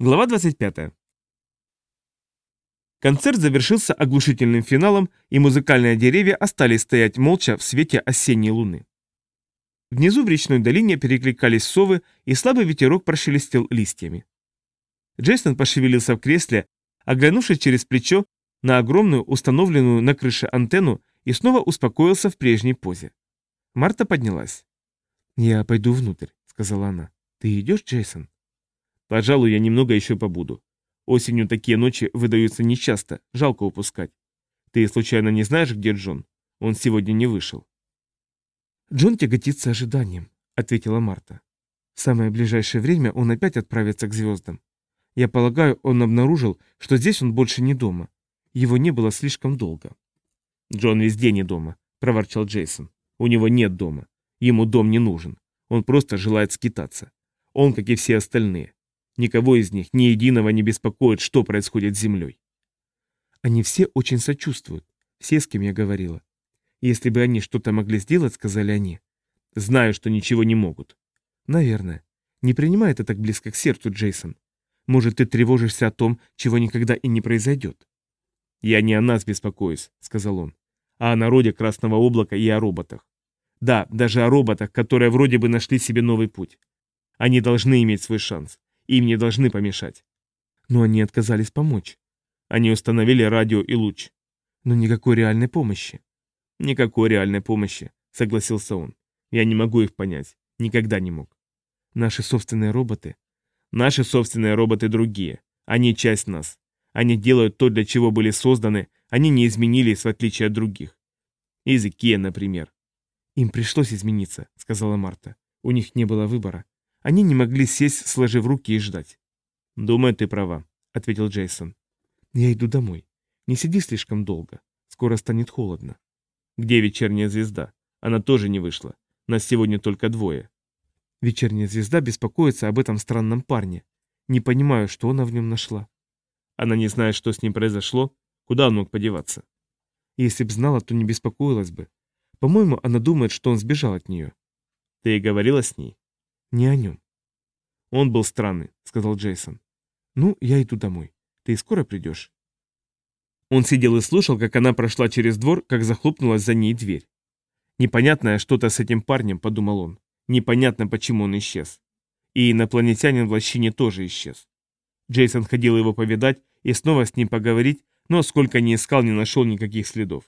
Глава 25. Концерт завершился оглушительным финалом, и музыкальные деревья остались стоять молча в свете осенней луны. Внизу в речной долине перекликались совы, и слабый ветерок прошелестел листьями. Джейсон пошевелился в кресле, оглянувшись через плечо на огромную, установленную на крыше антенну, и снова успокоился в прежней позе. Марта поднялась. «Я пойду внутрь», — сказала она. «Ты идешь, Джейсон?» Пожалуй, я немного еще побуду. Осенью такие ночи выдаются нечасто, жалко упускать. Ты случайно не знаешь, где Джон? Он сегодня не вышел. Джон тяготится ожиданием, ответила Марта. В самое ближайшее время он опять отправится к звездам. Я полагаю, он обнаружил, что здесь он больше не дома. Его не было слишком долго. Джон везде не дома, проворчал Джейсон. У него нет дома. Ему дом не нужен. Он просто желает скитаться. Он, как и все остальные. Никого из них, ни единого не беспокоит, что происходит с Землей. Они все очень сочувствуют, все, с кем я говорила. Если бы они что-то могли сделать, сказали они. Знаю, что ничего не могут. Наверное. Не принимай это так близко к сердцу, Джейсон. Может, ты тревожишься о том, чего никогда и не произойдет. Я не о нас беспокоюсь, сказал он, а о народе Красного Облака и о роботах. Да, даже о роботах, которые вроде бы нашли себе новый путь. Они должны иметь свой шанс. Им не должны помешать. Но они отказались помочь. Они установили радио и луч. Но никакой реальной помощи. Никакой реальной помощи, согласился он. Я не могу их понять. Никогда не мог. Наши собственные роботы. Наши собственные роботы другие. Они часть нас. Они делают то, для чего были созданы, они не изменились, в отличие от других. Языки, например. Им пришлось измениться, сказала Марта. У них не было выбора. Они не могли сесть, сложив руки и ждать. «Думаю, ты права», — ответил Джейсон. «Я иду домой. Не сиди слишком долго. Скоро станет холодно». «Где вечерняя звезда? Она тоже не вышла. Нас сегодня только двое». Вечерняя звезда беспокоится об этом странном парне. Не понимаю, что она в нем нашла. Она не знает, что с ним произошло. Куда он мог подеваться? Если б знала, то не беспокоилась бы. По-моему, она думает, что он сбежал от нее. Ты говорила с ней? Не о нем. Он был странный, сказал Джейсон. Ну, я иду домой. Ты скоро придешь? Он сидел и слушал, как она прошла через двор, как захлопнулась за ней дверь. Непонятное что-то с этим парнем, подумал он. Непонятно, почему он исчез. И инопланетянин в лощине тоже исчез. Джейсон ходил его повидать и снова с ним поговорить, но сколько ни искал, не нашел никаких следов.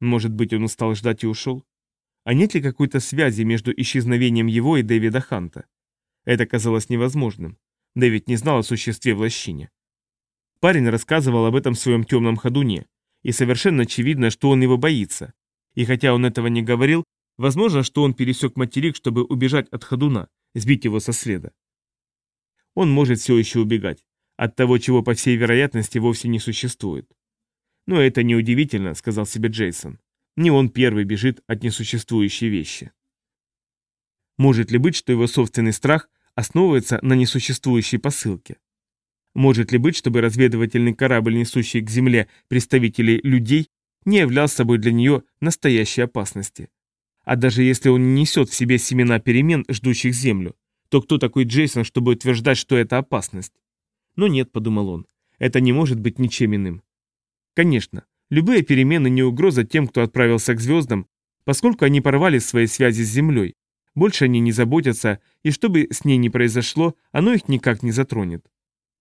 Может быть, он устал ждать и ушел? А нет ли какой-то связи между исчезновением его и Дэвида Ханта? Это казалось невозможным. Дэвид не знал о существе в лощине. Парень рассказывал об этом в своем темном ходуне, и совершенно очевидно, что он его боится. И хотя он этого не говорил, возможно, что он пересек материк, чтобы убежать от ходуна, сбить его со следа. Он может все еще убегать, от того, чего, по всей вероятности, вовсе не существует. Но это неудивительно, сказал себе Джейсон. Не он первый бежит от несуществующей вещи. Может ли быть, что его собственный страх основывается на несуществующей посылке? Может ли быть, чтобы разведывательный корабль, несущий к Земле представителей людей, не являл собой для нее настоящей опасности? А даже если он не несет в себе семена перемен, ждущих Землю, то кто такой Джейсон, чтобы утверждать, что это опасность? Но нет, подумал он, это не может быть ничем иным. Конечно, Любые перемены не угроза тем, кто отправился к звездам, поскольку они порвали свои связи с Землей. Больше они не заботятся, и что бы с ней ни произошло, оно их никак не затронет.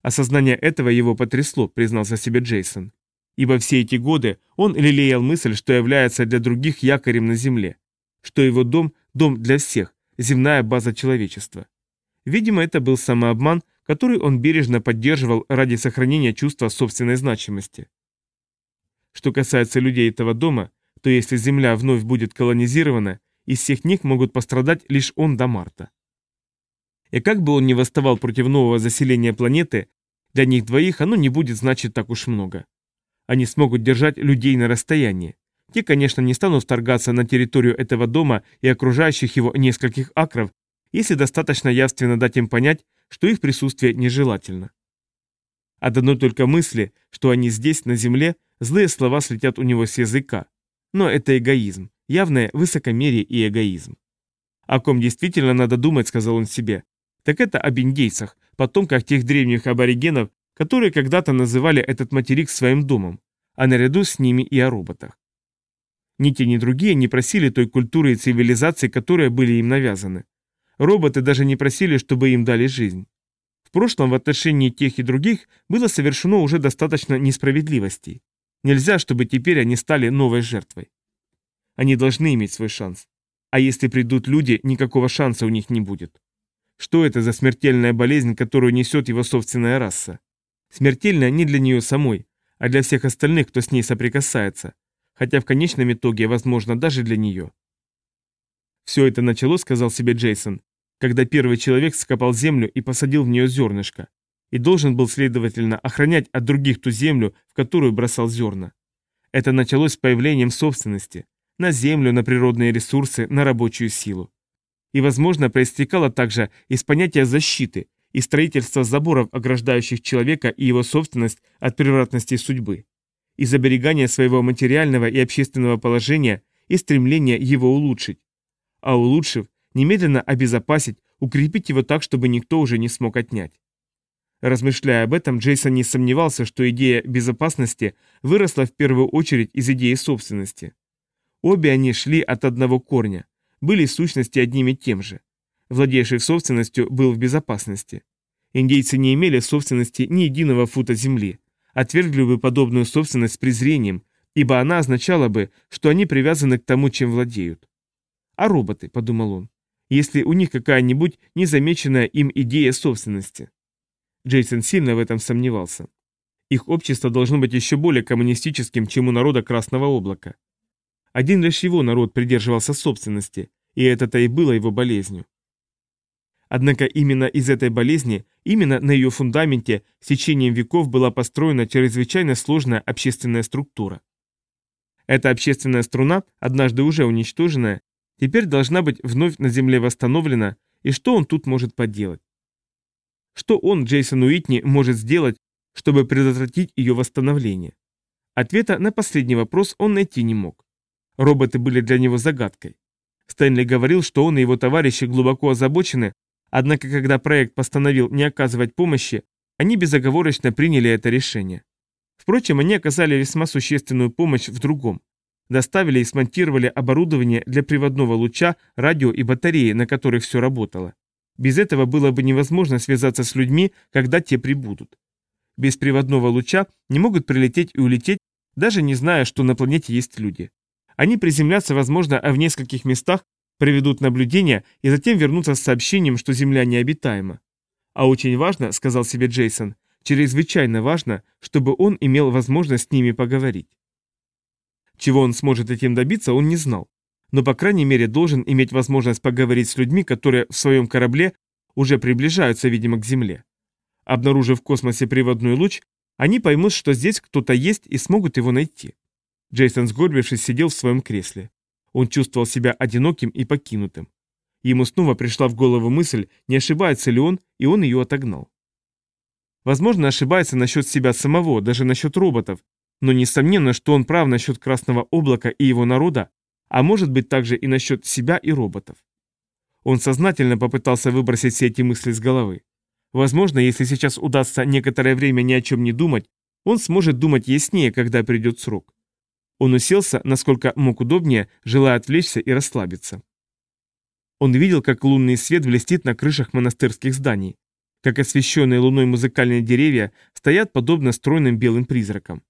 Осознание этого его потрясло, признался себе Джейсон. Ибо все эти годы он лелеял мысль, что является для других якорем на Земле, что его дом – дом для всех, земная база человечества. Видимо, это был самообман, который он бережно поддерживал ради сохранения чувства собственной значимости. Что касается людей этого дома, то если Земля вновь будет колонизирована, из всех них могут пострадать лишь он до Марта. И как бы он ни восставал против нового заселения планеты, для них двоих оно не будет значить так уж много. Они смогут держать людей на расстоянии. Те, конечно, не станут вторгаться на территорию этого дома и окружающих его нескольких акров, если достаточно явственно дать им понять, что их присутствие нежелательно. От одной только мысли, что они здесь, на Земле, Злые слова слетят у него с языка. Но это эгоизм, явное высокомерие и эгоизм. О ком действительно надо думать, сказал он себе, так это об индейцах, потомках тех древних аборигенов, которые когда-то называли этот материк своим домом, а наряду с ними и о роботах. Ни те, ни другие не просили той культуры и цивилизации, которые были им навязаны. Роботы даже не просили, чтобы им дали жизнь. В прошлом в отношении тех и других было совершено уже достаточно несправедливостей. Нельзя, чтобы теперь они стали новой жертвой. Они должны иметь свой шанс. А если придут люди, никакого шанса у них не будет. Что это за смертельная болезнь, которую несет его собственная раса? Смертельная не для нее самой, а для всех остальных, кто с ней соприкасается, хотя в конечном итоге, возможно, даже для нее. Все это началось, сказал себе Джейсон, когда первый человек скопал землю и посадил в нее зернышко, и должен был, следовательно, охранять от других ту землю, в которую бросал зерна. Это началось с появлением собственности, на землю, на природные ресурсы, на рабочую силу. И, возможно, проистекало также из понятия защиты и строительства заборов, ограждающих человека и его собственность от превратностей судьбы, из оберегания своего материального и общественного положения и стремления его улучшить, а улучшив, немедленно обезопасить, укрепить его так, чтобы никто уже не смог отнять. Размышляя об этом, Джейсон не сомневался, что идея безопасности выросла в первую очередь из идеи собственности. Обе они шли от одного корня, были в сущности одним и тем же. Владеющий собственностью был в безопасности. Индейцы не имели собственности ни единого фута земли, отвергли бы подобную собственность с презрением, ибо она означала бы, что они привязаны к тому, чем владеют. А роботы, подумал он, если у них какая-нибудь незамеченная им идея собственности. Джейсон сильно в этом сомневался. Их общество должно быть еще более коммунистическим, чем у народа Красного Облака. Один лишь его народ придерживался собственности, и это-то и было его болезнью. Однако именно из этой болезни, именно на ее фундаменте с течением веков была построена чрезвычайно сложная общественная структура. Эта общественная струна, однажды уже уничтоженная, теперь должна быть вновь на Земле восстановлена, и что он тут может поделать? Что он, Джейсон Уитни, может сделать, чтобы предотвратить ее восстановление? Ответа на последний вопрос он найти не мог. Роботы были для него загадкой. Стэнли говорил, что он и его товарищи глубоко озабочены, однако когда проект постановил не оказывать помощи, они безоговорочно приняли это решение. Впрочем, они оказали весьма существенную помощь в другом. Доставили и смонтировали оборудование для приводного луча, радио и батареи, на которых все работало. Без этого было бы невозможно связаться с людьми, когда те прибудут. Без приводного луча не могут прилететь и улететь, даже не зная, что на планете есть люди. Они приземлятся, возможно, в нескольких местах, проведут наблюдения и затем вернутся с сообщением, что Земля необитаема. А очень важно, сказал себе Джейсон, чрезвычайно важно, чтобы он имел возможность с ними поговорить. Чего он сможет этим добиться, он не знал. Но, по крайней мере, должен иметь возможность поговорить с людьми, которые в своем корабле уже приближаются, видимо, к Земле. Обнаружив в космосе приводной луч, они поймут, что здесь кто-то есть и смогут его найти. Джейсон, сгорбившись, сидел в своем кресле. Он чувствовал себя одиноким и покинутым. Ему снова пришла в голову мысль, не ошибается ли он, и он ее отогнал. Возможно, ошибается насчет себя самого, даже насчет роботов, но несомненно, что он прав насчет Красного Облака и его народа, а может быть также и насчет себя и роботов. Он сознательно попытался выбросить все эти мысли с головы. Возможно, если сейчас удастся некоторое время ни о чем не думать, он сможет думать яснее, когда придет срок. Он уселся, насколько мог удобнее, желая отвлечься и расслабиться. Он видел, как лунный свет блестит на крышах монастырских зданий, как освещенные луной музыкальные деревья стоят подобно стройным белым призракам.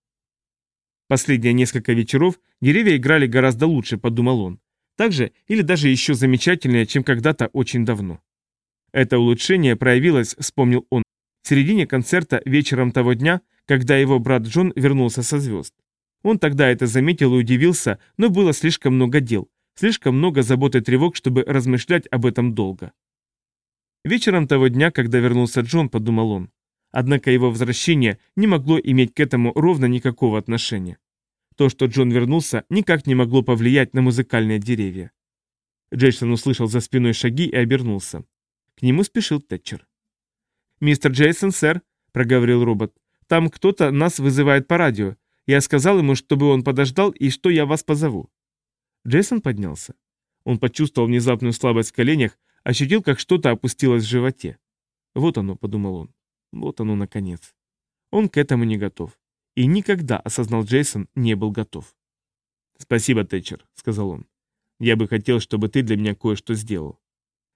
Последние несколько вечеров деревья играли гораздо лучше, подумал он. Так же или даже еще замечательнее, чем когда-то очень давно. Это улучшение проявилось, вспомнил он, в середине концерта вечером того дня, когда его брат Джон вернулся со звезд. Он тогда это заметил и удивился, но было слишком много дел, слишком много забот и тревог, чтобы размышлять об этом долго. Вечером того дня, когда вернулся Джон, подумал он. Однако его возвращение не могло иметь к этому ровно никакого отношения. То, что Джон вернулся, никак не могло повлиять на музыкальные деревья. Джейсон услышал за спиной шаги и обернулся. К нему спешил Тэтчер. «Мистер Джейсон, сэр», — проговорил робот, — «там кто-то нас вызывает по радио. Я сказал ему, чтобы он подождал и что я вас позову. Джейсон поднялся. Он почувствовал внезапную слабость в коленях, ощутил, как что-то опустилось в животе. Вот оно, подумал он. Вот оно, наконец. Он к этому не готов. И никогда, осознал Джейсон, не был готов. «Спасибо, Тэтчер», — сказал он. «Я бы хотел, чтобы ты для меня кое-что сделал».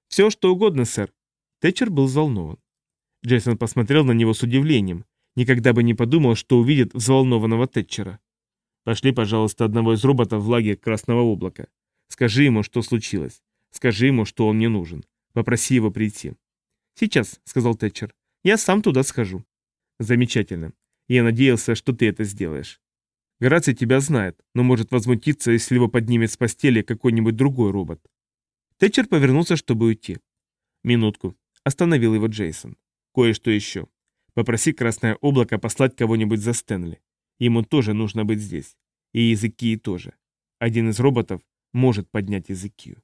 «Все, что угодно, сэр». Тэтчер был взволнован. Джейсон посмотрел на него с удивлением. Никогда бы не подумал, что увидит взволнованного Тэтчера. «Пошли, пожалуйста, одного из роботов в лагерь Красного Облака. Скажи ему, что случилось. Скажи ему, что он мне нужен. Попроси его прийти». «Сейчас», — сказал Тэтчер. «Я сам туда схожу». «Замечательно. Я надеялся, что ты это сделаешь. Гораций тебя знает, но может возмутиться, если его поднимет с постели какой-нибудь другой робот». Тэтчер повернулся, чтобы уйти. «Минутку», — остановил его Джейсон. «Кое-что еще. Попроси Красное Облако послать кого-нибудь за Стэнли. Ему тоже нужно быть здесь. И языки тоже. Один из роботов может поднять языки.